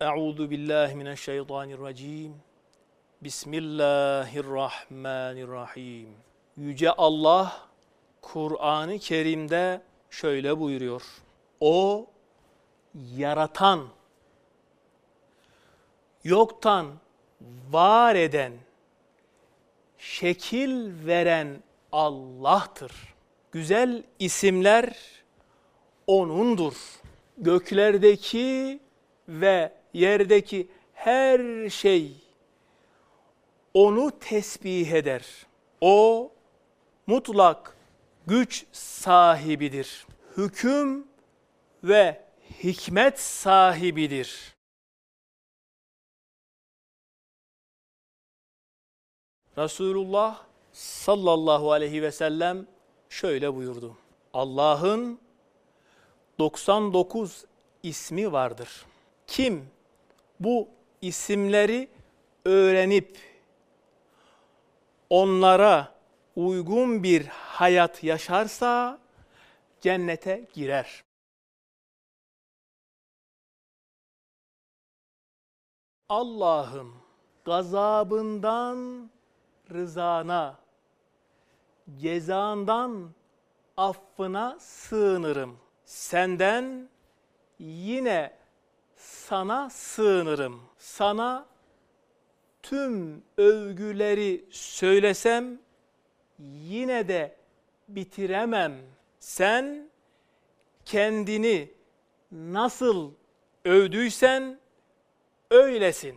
Euzu billahi mineşşeytanirracim. Bismillahirrahmanirrahim. Yüce Allah Kur'an-ı Kerim'de şöyle buyuruyor. O yaratan, yoktan var eden, şekil veren Allah'tır. Güzel isimler O'nundur. Göklerdeki ve yerdeki her şey O'nu tesbih eder. O mutlak güç sahibidir. Hüküm ve hikmet sahibidir. Resulullah sallallahu aleyhi ve sellem şöyle buyurdu. Allah'ın 99 ismi vardır. Kim bu isimleri öğrenip onlara uygun bir hayat yaşarsa cennete girer. Allah'ım gazabından rızana, cezandan affına sığınırım. Senden yine sana sığınırım. Sana tüm övgüleri söylesem yine de bitiremem. Sen kendini nasıl övdüysen öylesin.